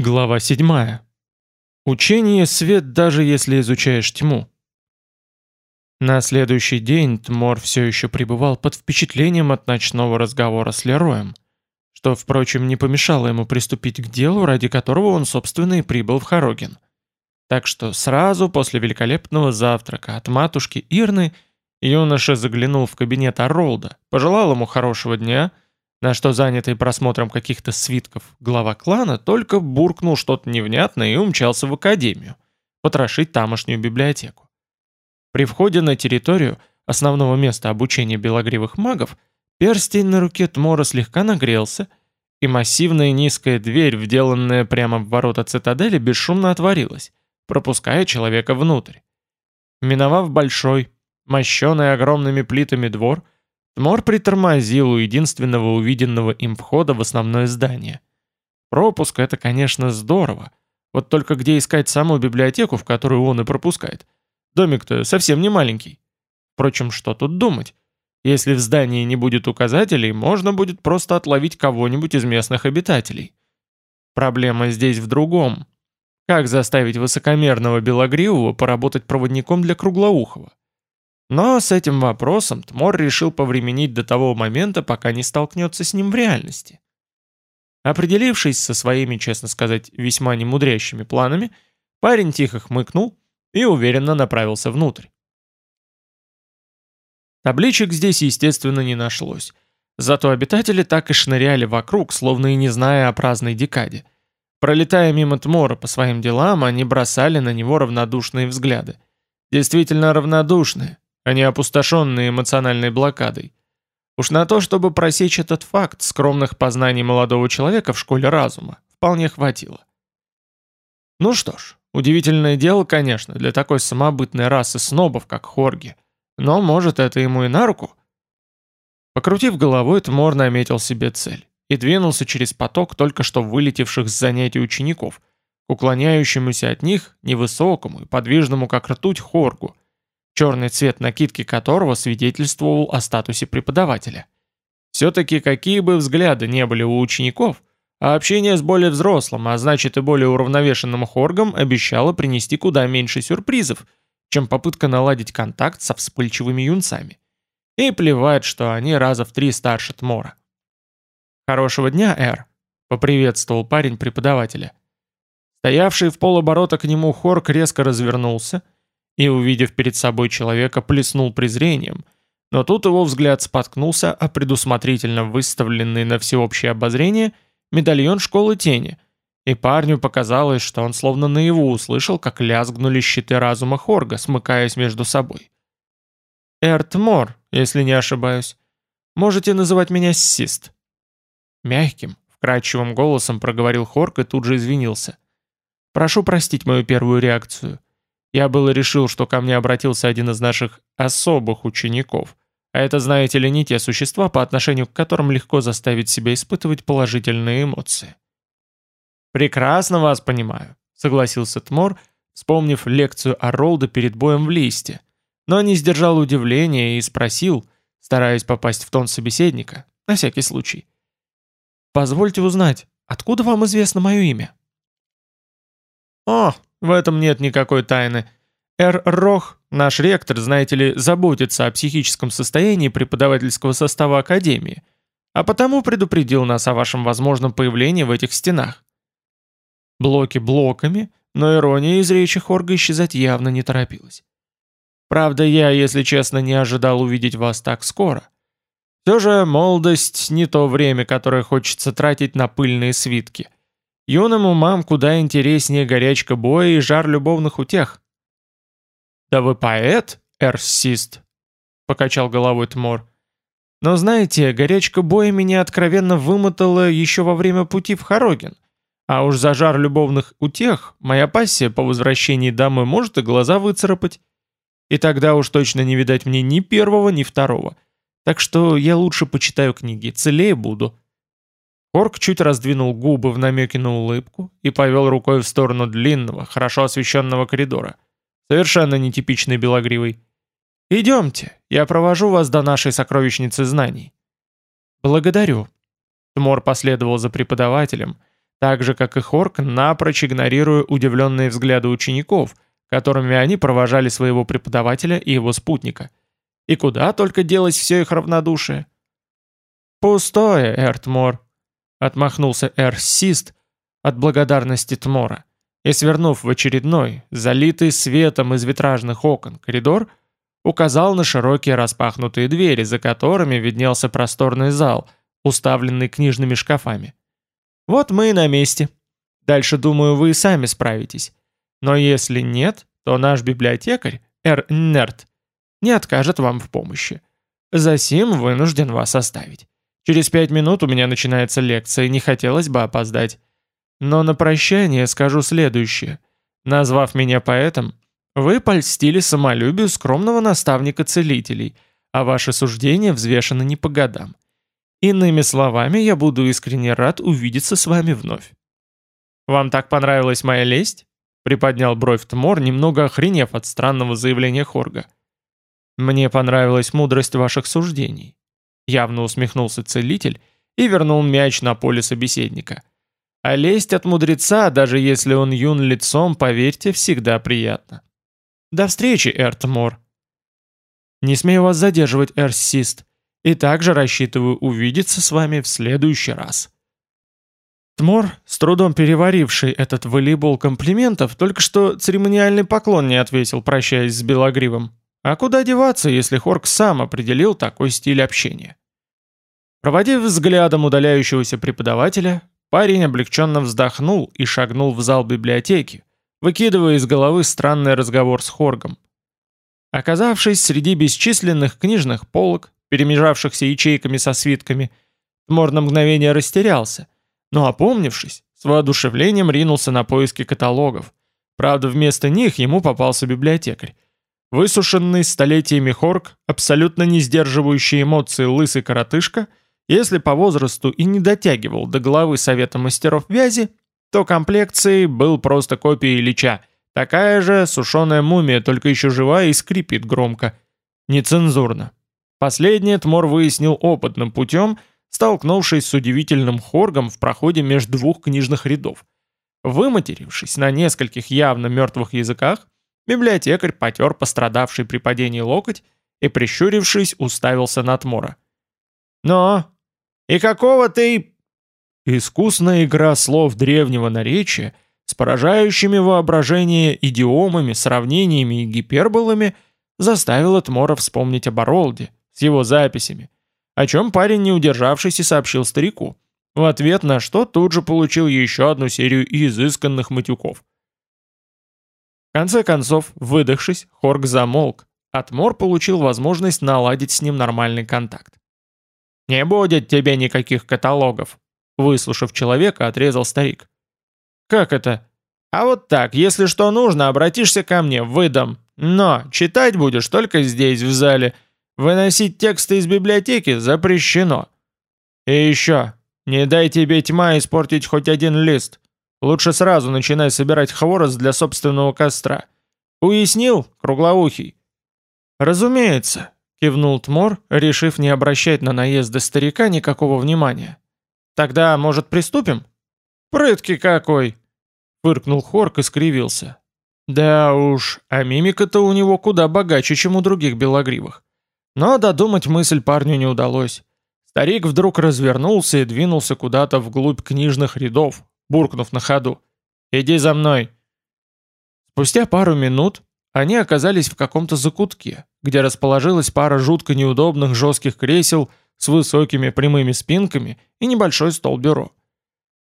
Глава 7. Учение свет, даже если изучаешь тьму. На следующий день Тмор все еще пребывал под впечатлением от ночного разговора с Лероем, что, впрочем, не помешало ему приступить к делу, ради которого он, собственно, и прибыл в Хорогин. Так что сразу после великолепного завтрака от матушки Ирны юноша заглянул в кабинет Оролда, пожелал ему хорошего дня — на что занятый просмотром каких-то свитков глава клана только буркнул что-то невнятное и умчался в академию, потрошить тамошнюю библиотеку. При входе на территорию основного места обучения белогривых магов перстень на руке Тмора слегка нагрелся, и массивная низкая дверь, вделанная прямо в ворота цитадели, бесшумно отворилась, пропуская человека внутрь. Миновав большой, мощенный огромными плитами двор, Тмор притормозил у единственного увиденного им входа в основное здание. Пропуск — это, конечно, здорово. Вот только где искать саму библиотеку, в которую он и пропускает? Домик-то совсем не маленький. Впрочем, что тут думать? Если в здании не будет указателей, можно будет просто отловить кого-нибудь из местных обитателей. Проблема здесь в другом. Как заставить высокомерного Белогривого поработать проводником для Круглоухова? Но с этим вопросом Тмор решил повременить до того момента, пока не столкнется с ним в реальности. Определившись со своими, честно сказать, весьма немудрящими планами, парень тихо хмыкнул и уверенно направился внутрь. Табличек здесь, естественно, не нашлось. Зато обитатели так и шныряли вокруг, словно и не зная о праздной декаде. Пролетая мимо Тмора по своим делам, они бросали на него равнодушные взгляды. Действительно равнодушные, а не опустошенные эмоциональной блокадой. Уж на то, чтобы просечь этот факт скромных познаний молодого человека в школе разума, вполне хватило. Ну что ж, удивительное дело, конечно, для такой самобытной расы снобов, как Хорги, но может это ему и на руку? Покрутив головой, Тмор наметил себе цель и двинулся через поток только что вылетевших с занятий учеников, к уклоняющемуся от них невысокому и подвижному как ртуть Хоргу – черный цвет накидки которого свидетельствовал о статусе преподавателя. Все-таки какие бы взгляды не были у учеников, а общение с более взрослым, а значит и более уравновешенным хоргом обещало принести куда меньше сюрпризов, чем попытка наладить контакт со вспыльчивыми юнцами. И плевать, что они раза в три старше Тмора. «Хорошего дня, Эр», — поприветствовал парень преподавателя. Стоявший в полоборота к нему хорг резко развернулся — и, увидев перед собой человека, плеснул презрением, но тут его взгляд споткнулся о предусмотрительно выставленный на всеобщее обозрение медальон школы тени, и парню показалось, что он словно наяву услышал, как лязгнули щиты разума Хорга, смыкаясь между собой. «Эртмор, если не ошибаюсь. Можете называть меня Сист». Мягким, вкрадчивым голосом проговорил Хорг и тут же извинился. «Прошу простить мою первую реакцию. Я было решил, что ко мне обратился один из наших особых учеников. А это, знаете ли, не те существа, по отношению к которым легко заставить себя испытывать положительные эмоции. «Прекрасно вас понимаю», — согласился Тмор, вспомнив лекцию о Ролда перед боем в листе, но не сдержал удивления и спросил, стараясь попасть в тон собеседника, на всякий случай. «Позвольте узнать, откуда вам известно мое имя?» «О, в этом нет никакой тайны. Эр Рох, наш ректор, знаете ли, заботится о психическом состоянии преподавательского состава Академии, а потому предупредил нас о вашем возможном появлении в этих стенах. Блоки блоками, но ирония из речи Хорга исчезать явно не торопилась. Правда, я, если честно, не ожидал увидеть вас так скоро. Все же молодость не то время, которое хочется тратить на пыльные свитки. Юным умам куда интереснее горячка боя и жар любовных утех. «Да вы поэт, эрсист», — покачал головой Тмор. «Но знаете, горячка боя меня откровенно вымотала еще во время пути в Хорогин. А уж за жар любовных утех моя пассия по возвращении домой может и глаза выцарапать. И тогда уж точно не видать мне ни первого, ни второго. Так что я лучше почитаю книги, целее буду». Орк чуть раздвинул губы в намеке на улыбку и повел рукой в сторону длинного, хорошо освещенного коридора. Совершенно нетипичный белогривый. «Идемте, я провожу вас до нашей сокровищницы знаний». «Благодарю». Тмор последовал за преподавателем, так же, как и Хорк, напрочь игнорируя удивленные взгляды учеников, которыми они провожали своего преподавателя и его спутника. И куда только делось все их равнодушие? «Пустое, Эртмор», — отмахнулся Эрсист от благодарности Тмора, и, свернув в очередной, залитый светом из витражных окон, коридор, указал на широкие распахнутые двери, за которыми виднелся просторный зал, уставленный книжными шкафами. Вот мы и на месте. Дальше, думаю, вы и сами справитесь. Но если нет, то наш библиотекарь, Эр Нерт, не откажет вам в помощи. Засим вынужден вас оставить. Через пять минут у меня начинается лекция, и не хотелось бы опоздать. Но на прощание скажу следующее. Назвав меня поэтом, вы польстили самолюбию скромного наставника целителей, а ваши суждения взвешены не по годам. Иными словами, я буду искренне рад увидеться с вами вновь. «Вам так понравилась моя лесть?» приподнял бровь Тмор, немного охренев от странного заявления Хорга. «Мне понравилась мудрость ваших суждений», явно усмехнулся целитель и вернул мяч на поле собеседника. «А лесть от мудреца, даже если он юн лицом, поверьте, всегда приятно». «До встречи, Эртмор». «Не смею вас задерживать, Эрсист и также рассчитываю увидеться с вами в следующий раз. Тмор, с трудом переваривший этот волейбол комплиментов, только что церемониальный поклон не ответил, прощаясь с Белогривом. А куда деваться, если Хорк сам определил такой стиль общения? Проводив взглядом удаляющегося преподавателя, парень облегченно вздохнул и шагнул в зал библиотеки, выкидывая из головы странный разговор с Хоргом. Оказавшись среди бесчисленных книжных полок, перемежавшихся ячейками со свитками, Тмор на мгновение растерялся, но опомнившись, с воодушевлением ринулся на поиски каталогов. Правда, вместо них ему попался библиотекарь. Высушенный столетиями хорк, абсолютно не сдерживающий эмоции лысый коротышка, если по возрасту и не дотягивал до главы Совета мастеров вязи, то комплекцией был просто копией Ильича, такая же сушеная мумия, только еще живая и скрипит громко. Нецензурно. Последнее Тмор выяснил опытным путем, столкнувшись с удивительным хоргом в проходе между двух книжных рядов. Выматерившись на нескольких явно мертвых языках, библиотекарь потер пострадавший при падении локоть и, прищурившись, уставился на Тмора. «Но! И какого ты...» Искусная игра слов древнего наречия с поражающими воображение идиомами, сравнениями и гиперболами заставила Тмора вспомнить об Оролде, с его записями, о чем парень, не удержавшись, и сообщил старику, в ответ на что тут же получил еще одну серию изысканных матюков. В конце концов, выдохшись, Хорг замолк, Атмор получил возможность наладить с ним нормальный контакт. «Не будет тебе никаких каталогов», выслушав человека, отрезал старик. «Как это?» «А вот так, если что нужно, обратишься ко мне, выдам. Но читать будешь только здесь, в зале, Выносить тексты из библиотеки запрещено. И еще, не дай тебе тьма испортить хоть один лист. Лучше сразу начинай собирать хворост для собственного костра. Уяснил, круглоухий? Разумеется, кивнул Тмор, решив не обращать на наезды старика никакого внимания. Тогда, может, приступим? Прыткий какой! Фыркнул Хорк и скривился. Да уж, а мимика-то у него куда богаче, чем у других белогривых. Но додумать мысль парню не удалось. Старик вдруг развернулся и двинулся куда-то вглубь книжных рядов, буркнув на ходу. «Иди за мной!» Спустя пару минут они оказались в каком-то закутке, где расположилась пара жутко неудобных жестких кресел с высокими прямыми спинками и небольшой стол-бюро.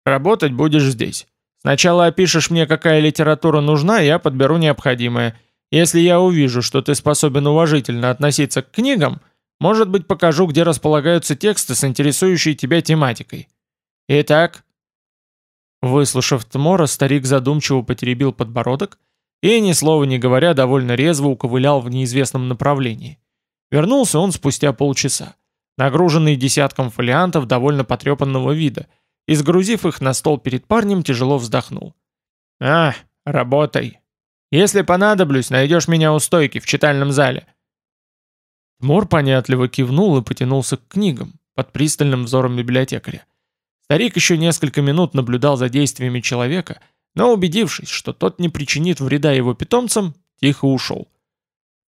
«Работать будешь здесь. Сначала опишешь мне, какая литература нужна, я подберу необходимое – если я увижу, что ты способен уважительно относиться к книгам, может быть, покажу, где располагаются тексты с интересующей тебя тематикой. Итак...» Выслушав Тмора, старик задумчиво потеребил подбородок и, ни слова не говоря, довольно резво уковылял в неизвестном направлении. Вернулся он спустя полчаса, нагруженный десятком фолиантов довольно потрепанного вида, и, сгрузив их на стол перед парнем, тяжело вздохнул. «А, работай!» Если понадоблюсь, найдешь меня у стойки в читальном зале». Мор понятливо кивнул и потянулся к книгам под пристальным взором библиотекаря. Старик еще несколько минут наблюдал за действиями человека, но убедившись, что тот не причинит вреда его питомцам, тихо ушел.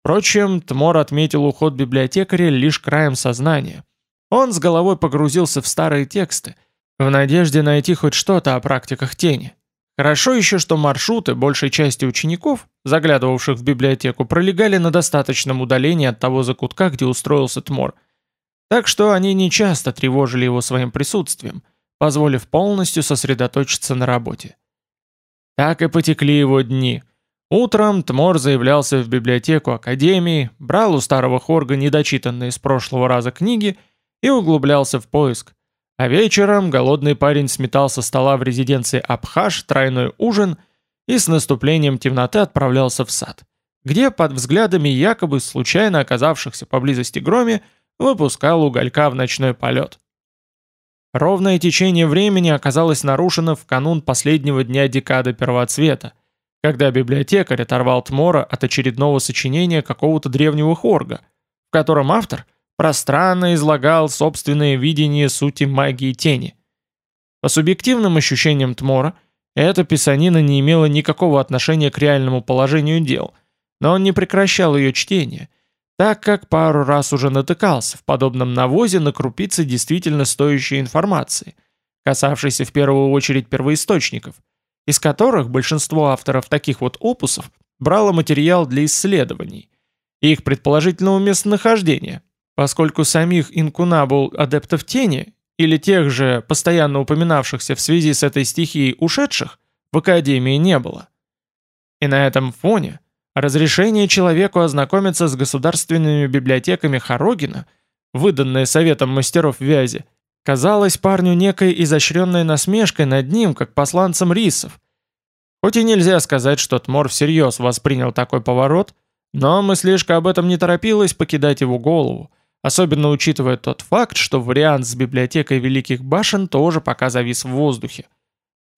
Впрочем, Тмор отметил уход библиотекаря лишь краем сознания. Он с головой погрузился в старые тексты, в надежде найти хоть что-то о практиках тени. Хорошо еще, что маршруты большей части учеников, заглядывавших в библиотеку, пролегали на достаточном удалении от того закутка, где устроился Тмор. Так что они не часто тревожили его своим присутствием, позволив полностью сосредоточиться на работе. Так и потекли его дни. Утром Тмор заявлялся в библиотеку Академии, брал у старого Хорга недочитанные с прошлого раза книги и углублялся в поиск. А вечером голодный парень сметал со стола в резиденции Абхаш тройной ужин и с наступлением темноты отправлялся в сад, где под взглядами якобы случайно оказавшихся поблизости громе выпускал уголька в ночной полет. Ровное течение времени оказалось нарушено в канун последнего дня декады первоцвета, когда библиотекарь оторвал Тмора от очередного сочинения какого-то древнего хорга, в котором автор – пространно излагал собственное видение сути магии тени. По субъективным ощущениям Тмора, эта писанина не имела никакого отношения к реальному положению дел, но он не прекращал ее чтение, так как пару раз уже натыкался в подобном навозе на крупицы действительно стоящей информации, касавшейся в первую очередь первоисточников, из которых большинство авторов таких вот опусов брало материал для исследований, и их предположительного местонахождения, поскольку самих инкунабул адептов тени, или тех же, постоянно упоминавшихся в связи с этой стихией ушедших, в Академии не было. И на этом фоне разрешение человеку ознакомиться с государственными библиотеками Хорогина, выданное Советом мастеров вязи, казалось парню некой изощренной насмешкой над ним, как посланцем рисов. Хоть и нельзя сказать, что Тмор всерьез воспринял такой поворот, но мыслишка об этом не торопилась покидать его голову, особенно учитывая тот факт, что вариант с библиотекой Великих Башен тоже пока завис в воздухе.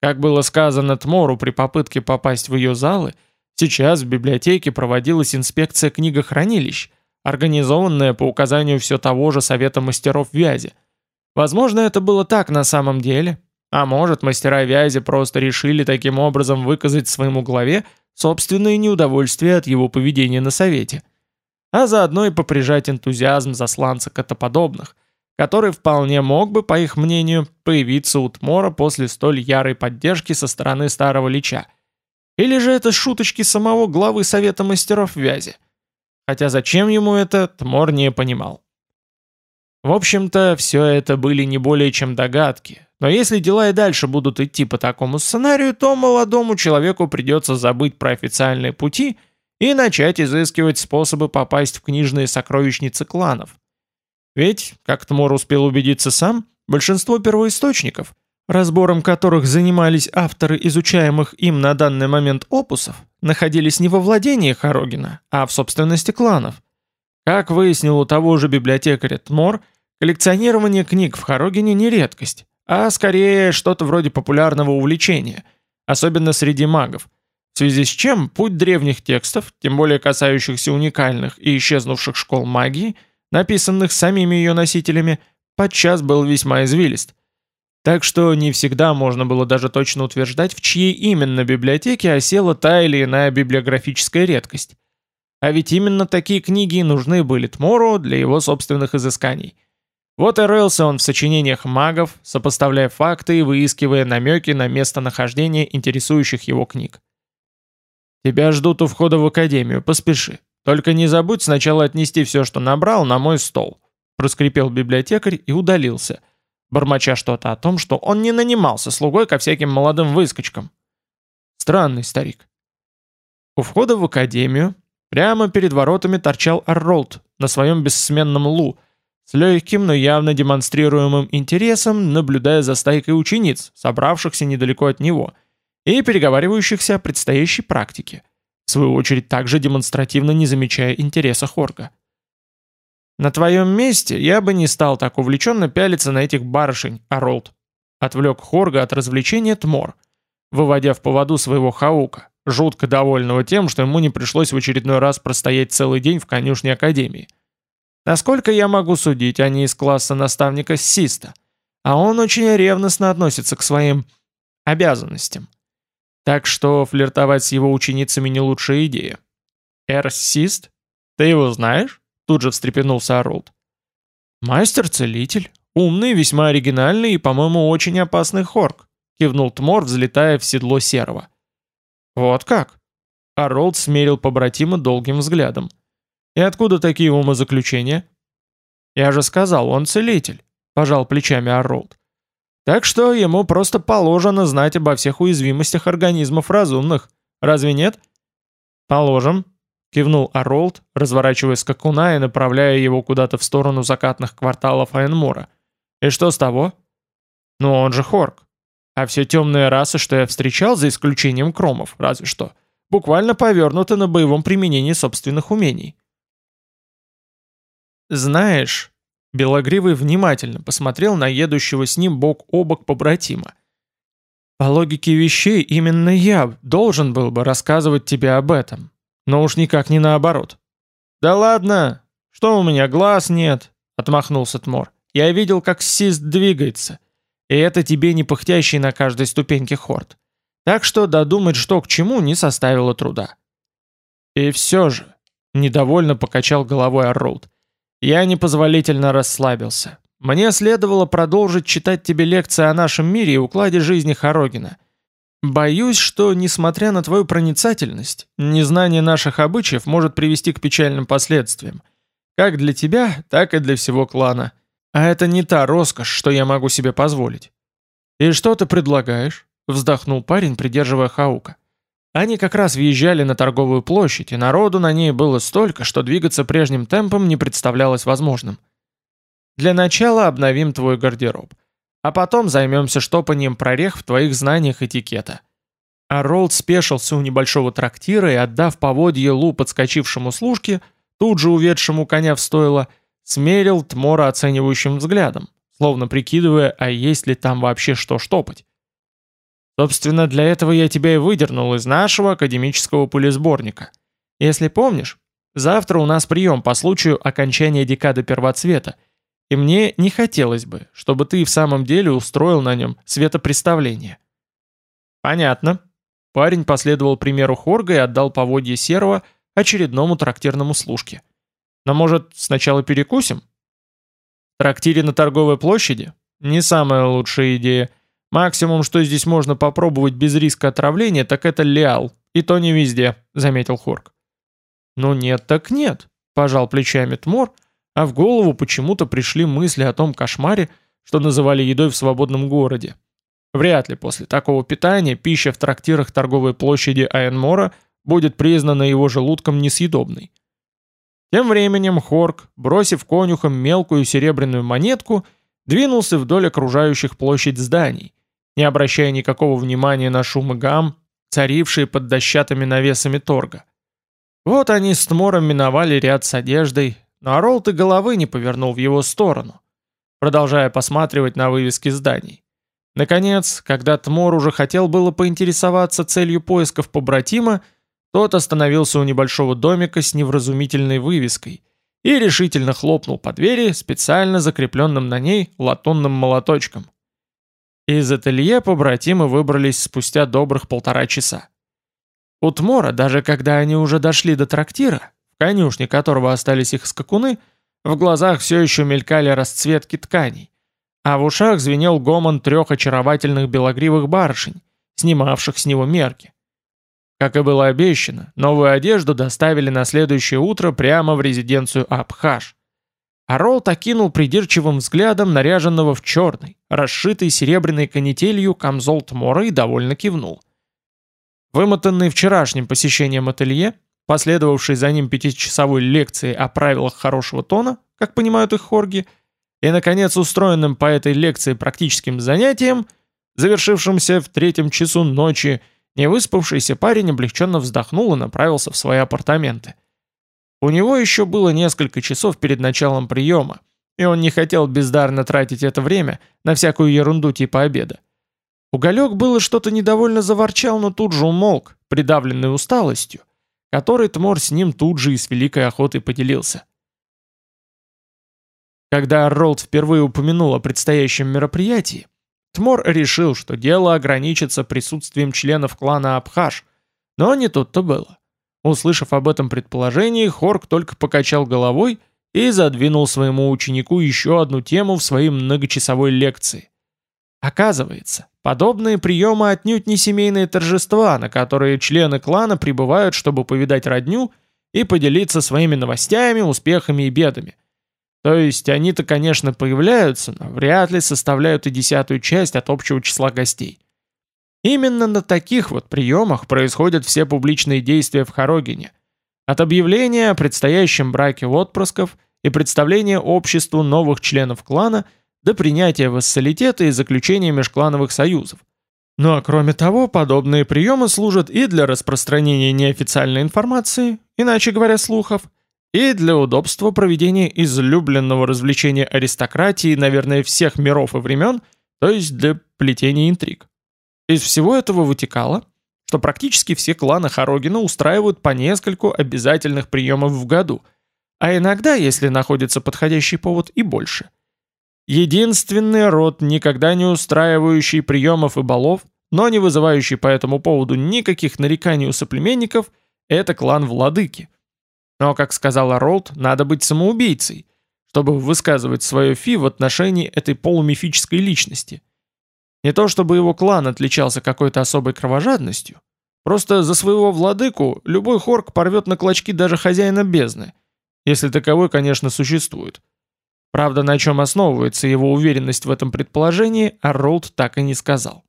Как было сказано Тмору при попытке попасть в ее залы, сейчас в библиотеке проводилась инспекция книгохранилищ, организованная по указанию все того же Совета мастеров вязи. Возможно, это было так на самом деле, а может, мастера вязи просто решили таким образом выказать своему главе собственное неудовольствие от его поведения на Совете а заодно и поприжать энтузиазм засланца котоподобных, который вполне мог бы, по их мнению, появиться у Тмора после столь ярой поддержки со стороны старого лича. Или же это шуточки самого главы Совета мастеров вязи? Хотя зачем ему это, Тмор не понимал. В общем-то, все это были не более чем догадки, но если дела и дальше будут идти по такому сценарию, то молодому человеку придется забыть про официальные пути – и начать изыскивать способы попасть в книжные сокровищницы кланов. Ведь, как Тмор успел убедиться сам, большинство первоисточников, разбором которых занимались авторы изучаемых им на данный момент опусов, находились не во владении Хорогина, а в собственности кланов. Как выяснил у того же библиотекаря Тмор, коллекционирование книг в Хорогине не редкость, а скорее что-то вроде популярного увлечения, особенно среди магов – в связи с чем путь древних текстов, тем более касающихся уникальных и исчезнувших школ магии, написанных самими ее носителями, подчас был весьма извилист. Так что не всегда можно было даже точно утверждать, в чьей именно библиотеке осела та или иная библиографическая редкость. А ведь именно такие книги нужны были Тмору для его собственных изысканий. Вот и рылся он в сочинениях магов, сопоставляя факты и выискивая намеки на местонахождение интересующих его книг. Тебя ждут у входа в академию, поспеши. Только не забудь сначала отнести все, что набрал, на мой стол». Проскрипел библиотекарь и удалился, бормоча что-то о том, что он не нанимался слугой ко всяким молодым выскочкам. Странный старик. У входа в академию прямо перед воротами торчал Арролд на своем бессменном лу, с легким, но явно демонстрируемым интересом, наблюдая за стайкой учениц, собравшихся недалеко от него – и переговаривающихся о предстоящей практике, в свою очередь также демонстративно не замечая интереса Хорга. «На твоем месте я бы не стал так увлеченно пялиться на этих барышень, Аролд», отвлек Хорга от развлечения Тмор, выводя в поводу своего Хаука, жутко довольного тем, что ему не пришлось в очередной раз простоять целый день в конюшне Академии. Насколько я могу судить, они из класса наставника Систа, а он очень ревностно относится к своим обязанностям. Так что флиртовать с его ученицами не лучшая идея. Эрсист? Ты его знаешь? Тут же встрепенулся Орлд. Мастер-целитель. Умный, весьма оригинальный и, по-моему, очень опасный хорк, кивнул Тмор, взлетая в седло серого. Вот как? Оролд смерил побратима долгим взглядом. И откуда такие умозаключения? Я же сказал, он целитель, пожал плечами Оролд. Так что ему просто положено знать обо всех уязвимостях организмов разумных. Разве нет? Положим, кивнул Оролд, разворачивая скакуна и направляя его куда-то в сторону закатных кварталов Айнмора. И что с того? Ну он же Хорк. А все темные расы, что я встречал, за исключением кромов, разве что, буквально повернуты на боевом применении собственных умений. Знаешь, Белогривый внимательно посмотрел на едущего с ним бок о бок побратима. По логике вещей, именно я должен был бы рассказывать тебе об этом, но уж никак не наоборот. Да ладно, что у меня глаз нет, отмахнулся Тмор. Я видел, как Сист двигается, и это тебе не пыхтящий на каждой ступеньке хорд. Так что додумать, что к чему, не составило труда. И все же, недовольно покачал головой Арролд, я непозволительно расслабился. Мне следовало продолжить читать тебе лекции о нашем мире и укладе жизни Хорогина. Боюсь, что, несмотря на твою проницательность, незнание наших обычаев может привести к печальным последствиям. Как для тебя, так и для всего клана. А это не та роскошь, что я могу себе позволить. «И что ты предлагаешь?» — вздохнул парень, придерживая Хаука. Они как раз въезжали на торговую площадь, и народу на ней было столько, что двигаться прежним темпом не представлялось возможным. Для начала обновим твой гардероб, а потом займемся штопанием прорех в твоих знаниях этикета. А Ролд спешился у небольшого трактира и, отдав поводье Лу подскочившему служке, тут же уведшему коня в стойло, смерил Тмора оценивающим взглядом, словно прикидывая, а есть ли там вообще что штопать. Собственно, для этого я тебя и выдернул из нашего академического пылесборника. Если помнишь, завтра у нас прием по случаю окончания декады первоцвета, и мне не хотелось бы, чтобы ты в самом деле устроил на нем светопреставление. Понятно. Парень последовал примеру Хорга и отдал поводье Серого очередному трактирному служке. Но может, сначала перекусим? В трактире на торговой площади? Не самая лучшая идея. Максимум, что здесь можно попробовать без риска отравления, так это леал. И то не везде, заметил Хорк. Ну нет, так нет, пожал плечами Тмор, а в голову почему-то пришли мысли о том кошмаре, что называли едой в свободном городе. Вряд ли после такого питания пища в трактирах торговой площади Айенмора будет признана его желудком несъедобной. Тем временем Хорк, бросив конюхам мелкую серебряную монетку, двинулся вдоль окружающих площадь зданий, не обращая никакого внимания на шум и гам, царившие под дощатыми навесами торга. Вот они с Тмором миновали ряд с одеждой, но Оролт и головы не повернул в его сторону, продолжая посматривать на вывески зданий. Наконец, когда Тмор уже хотел было поинтересоваться целью поисков побратима, тот остановился у небольшого домика с невразумительной вывеской и решительно хлопнул по двери специально закрепленным на ней латунным молоточком. Из ателье побратимы выбрались спустя добрых полтора часа. У Тмора, даже когда они уже дошли до трактира, конюшне которого остались их скакуны, в глазах все еще мелькали расцветки тканей, а в ушах звенел гомон трех очаровательных белогривых барышень, снимавших с него мерки. Как и было обещано, новую одежду доставили на следующее утро прямо в резиденцию Абхаш. А Ролт окинул придирчивым взглядом наряженного в черный, расшитый серебряной канителью камзол Тмора и довольно кивнул. Вымотанный вчерашним посещением ателье, последовавший за ним пятичасовой лекцией о правилах хорошего тона, как понимают их хорги, и, наконец, устроенным по этой лекции практическим занятием, завершившимся в третьем часу ночи, невыспавшийся парень облегченно вздохнул и направился в свои апартаменты. У него еще было несколько часов перед началом приема, и он не хотел бездарно тратить это время на всякую ерунду типа обеда. Уголек было что-то недовольно заворчал, но тут же умолк, придавленный усталостью, который Тмор с ним тут же и с великой охотой поделился. Когда Ролд впервые упомянул о предстоящем мероприятии, Тмор решил, что дело ограничится присутствием членов клана Абхаш, но не тут-то было. Услышав об этом предположении, Хорк только покачал головой и задвинул своему ученику еще одну тему в своей многочасовой лекции. Оказывается, подобные приемы отнюдь не семейные торжества, на которые члены клана прибывают, чтобы повидать родню и поделиться своими новостями, успехами и бедами. То есть они-то, конечно, появляются, но вряд ли составляют и десятую часть от общего числа гостей. Именно на таких вот приемах происходят все публичные действия в Хорогине. От объявления о предстоящем браке отпрысков и представления обществу новых членов клана до принятия вассалитета и заключения межклановых союзов. Ну а кроме того, подобные приемы служат и для распространения неофициальной информации, иначе говоря, слухов, и для удобства проведения излюбленного развлечения аристократии, наверное, всех миров и времен, то есть для плетения интриг. Из всего этого вытекало, что практически все кланы Хорогина устраивают по нескольку обязательных приемов в году, а иногда, если находится подходящий повод, и больше. Единственный род, никогда не устраивающий приемов и балов, но не вызывающий по этому поводу никаких нареканий у соплеменников, это клан Владыки. Но, как сказала Ролд, надо быть самоубийцей, чтобы высказывать свое фи в отношении этой полумифической личности – не то чтобы его клан отличался какой-то особой кровожадностью, просто за своего владыку любой хорк порвет на клочки даже хозяина бездны, если таковой, конечно, существует. Правда, на чем основывается его уверенность в этом предположении, Арролд так и не сказал.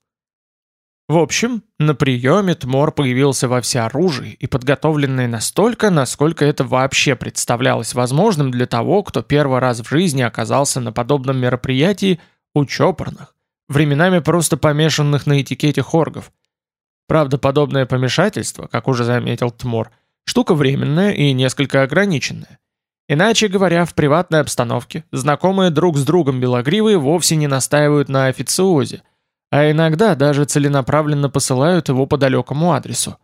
В общем, на приеме Тмор появился во всеоружии и подготовленный настолько, насколько это вообще представлялось возможным для того, кто первый раз в жизни оказался на подобном мероприятии у чопорных, временами просто помешанных на этикете хоргов. Правда, подобное помешательство, как уже заметил Тмор, штука временная и несколько ограниченная. Иначе говоря, в приватной обстановке знакомые друг с другом белогривые вовсе не настаивают на официозе, а иногда даже целенаправленно посылают его по далекому адресу.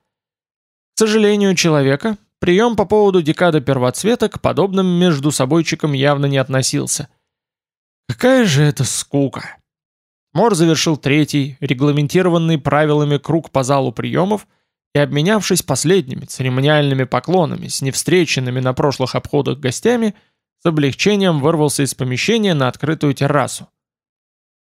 К сожалению, человека прием по поводу декады первоцвета к подобным между собойчикам явно не относился. Какая же это скука! Мор завершил третий, регламентированный правилами круг по залу приемов, и, обменявшись последними церемониальными поклонами с невстреченными на прошлых обходах гостями, с облегчением вырвался из помещения на открытую террасу.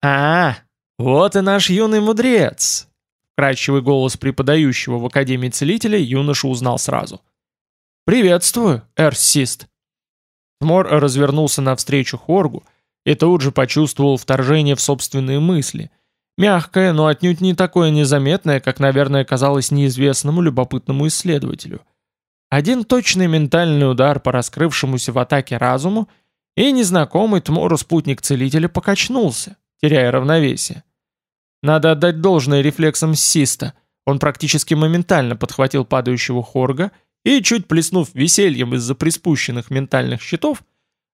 «А, вот и наш юный мудрец!» Вкрадчивый голос преподающего в Академии Целителя юноша узнал сразу. «Приветствую, Эрсист!» Мор развернулся навстречу Хоргу, и тут же почувствовал вторжение в собственные мысли. Мягкое, но отнюдь не такое незаметное, как, наверное, казалось неизвестному любопытному исследователю. Один точный ментальный удар по раскрывшемуся в атаке разуму, и незнакомый Тмору спутник целителя покачнулся, теряя равновесие. Надо отдать должное рефлексам Систа. Он практически моментально подхватил падающего Хорга и, чуть плеснув весельем из-за приспущенных ментальных щитов,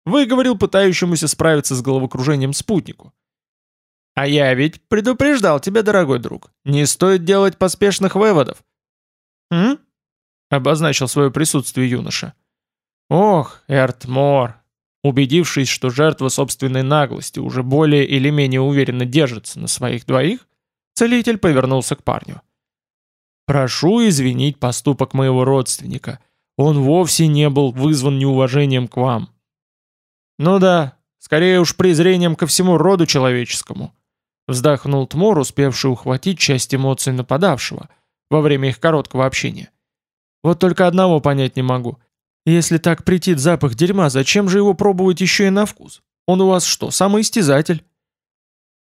Выговорил пытающемуся справиться с головокружением спутнику. «А я ведь предупреждал тебя, дорогой друг. Не стоит делать поспешных выводов». «М?» — обозначил свое присутствие юноша. «Ох, Эртмор!» Убедившись, что жертва собственной наглости уже более или менее уверенно держится на своих двоих, целитель повернулся к парню. «Прошу извинить поступок моего родственника. Он вовсе не был вызван неуважением к вам. «Ну да, скорее уж презрением ко всему роду человеческому», вздохнул Тмор, успевший ухватить часть эмоций нападавшего во время их короткого общения. «Вот только одного понять не могу. Если так претит запах дерьма, зачем же его пробовать еще и на вкус? Он у вас что, самоистязатель?»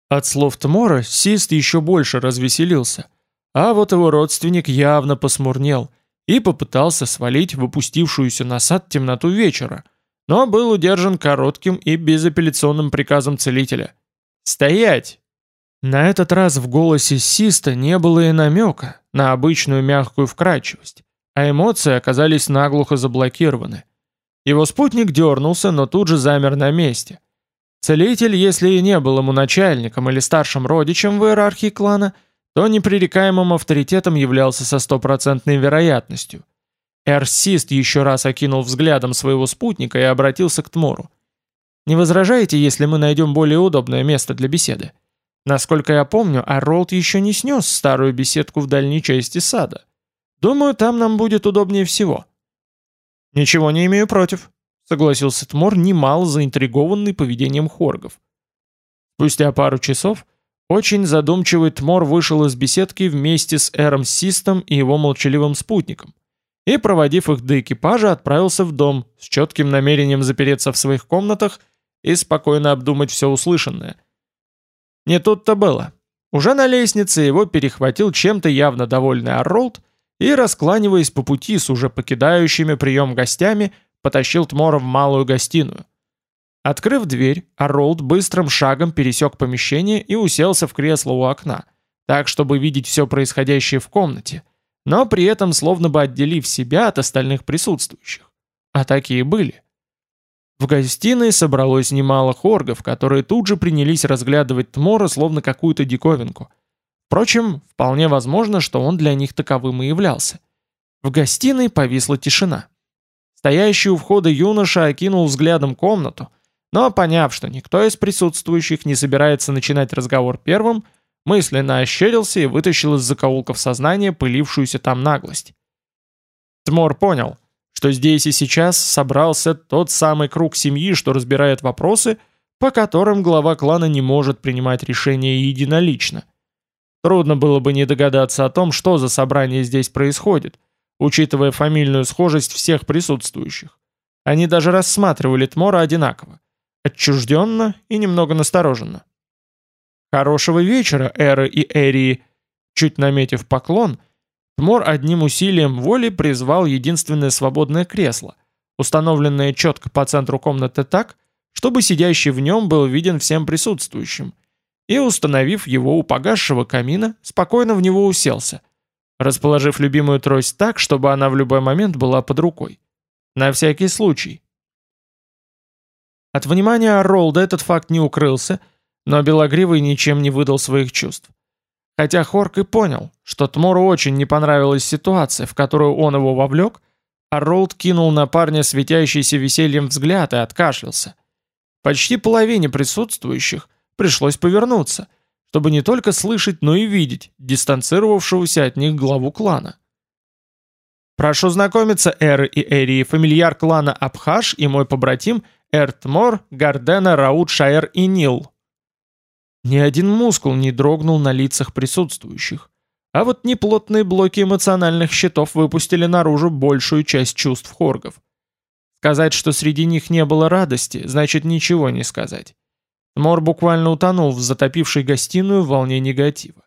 От слов Тмора Сист еще больше развеселился, а вот его родственник явно посмурнел и попытался свалить в опустившуюся на сад темноту вечера – но был удержан коротким и безапелляционным приказом целителя. «Стоять!» На этот раз в голосе Систа не было и намека на обычную мягкую вкрадчивость, а эмоции оказались наглухо заблокированы. Его спутник дернулся, но тут же замер на месте. Целитель, если и не был ему начальником или старшим родичем в иерархии клана, то непререкаемым авторитетом являлся со стопроцентной вероятностью. Эрсист еще раз окинул взглядом своего спутника и обратился к Тмору. Не возражаете, если мы найдем более удобное место для беседы? Насколько я помню, Арролд еще не снес старую беседку в дальней части сада. Думаю, там нам будет удобнее всего». «Ничего не имею против», — согласился Тмор, немало заинтригованный поведением хоргов. Спустя пару часов очень задумчивый Тмор вышел из беседки вместе с Эром Систом и его молчаливым спутником, и, проводив их до экипажа, отправился в дом с четким намерением запереться в своих комнатах и спокойно обдумать все услышанное. Не тут-то было. Уже на лестнице его перехватил чем-то явно довольный Арролд и, раскланиваясь по пути с уже покидающими прием гостями, потащил Тмора в малую гостиную. Открыв дверь, Арролд быстрым шагом пересек помещение и уселся в кресло у окна, так, чтобы видеть все происходящее в комнате, но при этом словно бы отделив себя от остальных присутствующих. А такие были. В гостиной собралось немало хоргов, которые тут же принялись разглядывать Тмора словно какую-то диковинку. Впрочем, вполне возможно, что он для них таковым и являлся. В гостиной повисла тишина. Стоящий у входа юноша окинул взглядом комнату, но, поняв, что никто из присутствующих не собирается начинать разговор первым, мысленно ощерился и вытащил из закоулков сознания пылившуюся там наглость. Тмор понял, что здесь и сейчас собрался тот самый круг семьи, что разбирает вопросы, по которым глава клана не может принимать решения единолично. Трудно было бы не догадаться о том, что за собрание здесь происходит, учитывая фамильную схожесть всех присутствующих. Они даже рассматривали Тмора одинаково, отчужденно и немного настороженно. «Хорошего вечера, Эры и Эрии!» Чуть наметив поклон, Тмор одним усилием воли призвал единственное свободное кресло, установленное четко по центру комнаты так, чтобы сидящий в нем был виден всем присутствующим, и, установив его у погасшего камина, спокойно в него уселся, расположив любимую трость так, чтобы она в любой момент была под рукой. На всякий случай. От внимания Ролда этот факт не укрылся — но Белогривый ничем не выдал своих чувств. Хотя Хорк и понял, что Тмору очень не понравилась ситуация, в которую он его вовлек, а Ролд кинул на парня светящийся весельем взгляд и откашлялся. Почти половине присутствующих пришлось повернуться, чтобы не только слышать, но и видеть дистанцировавшегося от них главу клана. «Прошу знакомиться, Эры и Эрии, фамильяр клана Абхаш и мой побратим Эртмор, Гардена, Раут, Шаэр и Нил», ни один мускул не дрогнул на лицах присутствующих. А вот неплотные блоки эмоциональных щитов выпустили наружу большую часть чувств хоргов. Сказать, что среди них не было радости, значит ничего не сказать. Мор буквально утонул в затопившей гостиную волне негатива.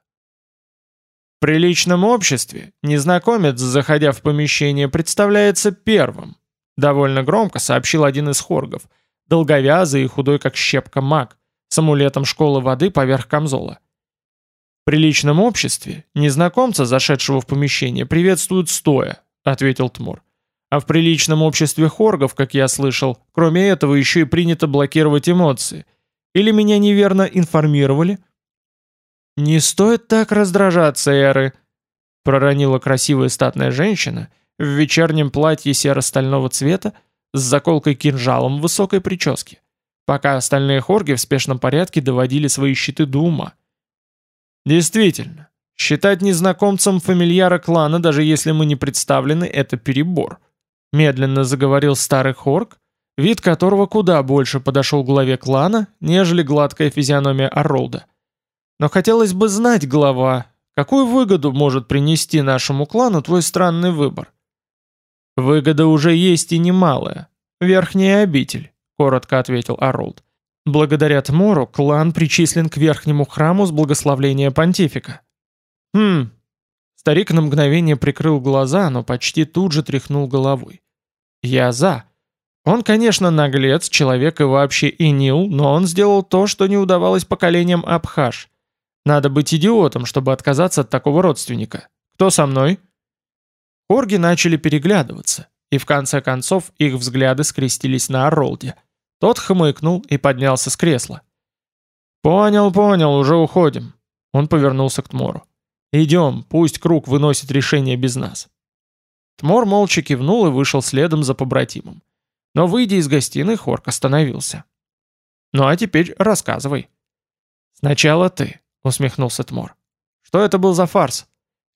В приличном обществе незнакомец, заходя в помещение, представляется первым. Довольно громко сообщил один из хоргов, долговязый и худой как щепка маг, с амулетом школы воды поверх камзола. В приличном обществе незнакомца, зашедшего в помещение, приветствуют стоя, ответил Тмур. А в приличном обществе хоргов, как я слышал, кроме этого еще и принято блокировать эмоции. Или меня неверно информировали? Не стоит так раздражаться, Эры, проронила красивая статная женщина в вечернем платье серо-стального цвета с заколкой-кинжалом в высокой прическе пока остальные хорги в спешном порядке доводили свои щиты до ума. Действительно, считать незнакомцем фамильяра клана, даже если мы не представлены, это перебор. Медленно заговорил старый хорг, вид которого куда больше подошел главе клана, нежели гладкая физиономия Оролда. Но хотелось бы знать, глава, какую выгоду может принести нашему клану твой странный выбор? Выгода уже есть и немалая. Верхняя обитель. — коротко ответил Аролд. «Благодаря Тмору клан причислен к верхнему храму с благословления понтифика». «Хм...» Старик на мгновение прикрыл глаза, но почти тут же тряхнул головой. «Я за. Он, конечно, наглец, человек и вообще и нил, но он сделал то, что не удавалось поколениям Абхаш. Надо быть идиотом, чтобы отказаться от такого родственника. Кто со мной?» Орги начали переглядываться, и в конце концов их взгляды скрестились на Оролде. Тот хмыкнул и поднялся с кресла. «Понял, понял, уже уходим». Он повернулся к Тмору. «Идем, пусть круг выносит решение без нас». Тмор молча кивнул и вышел следом за побратимом. Но, выйдя из гостиной, Хорк остановился. Ну а теперь рассказывай». «Сначала ты», — усмехнулся Тмор. «Что это был за фарс?»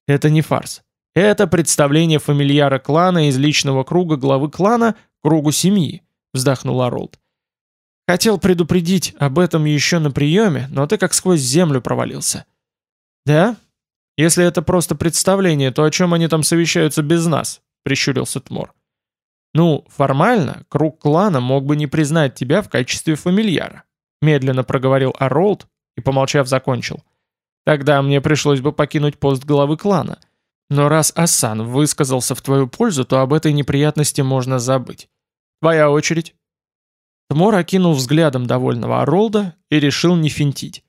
«Это не фарс. Это представление фамильяра клана из личного круга главы клана кругу семьи», — вздохнул Аролд. «Хотел предупредить об этом еще на приеме, но ты как сквозь землю провалился». «Да? Если это просто представление, то о чем они там совещаются без нас?» — прищурился Тмор. «Ну, формально, круг клана мог бы не признать тебя в качестве фамильяра», медленно проговорил Аролд и, помолчав, закончил. «Тогда мне пришлось бы покинуть пост главы клана. Но раз Асан высказался в твою пользу, то об этой неприятности можно забыть. Твоя очередь». Тмор окинул взглядом довольного Аролда и решил не финтить.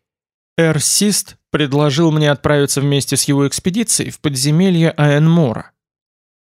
Эрсист предложил мне отправиться вместе с его экспедицией в подземелье Аэнмора.